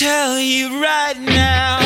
tell you right now.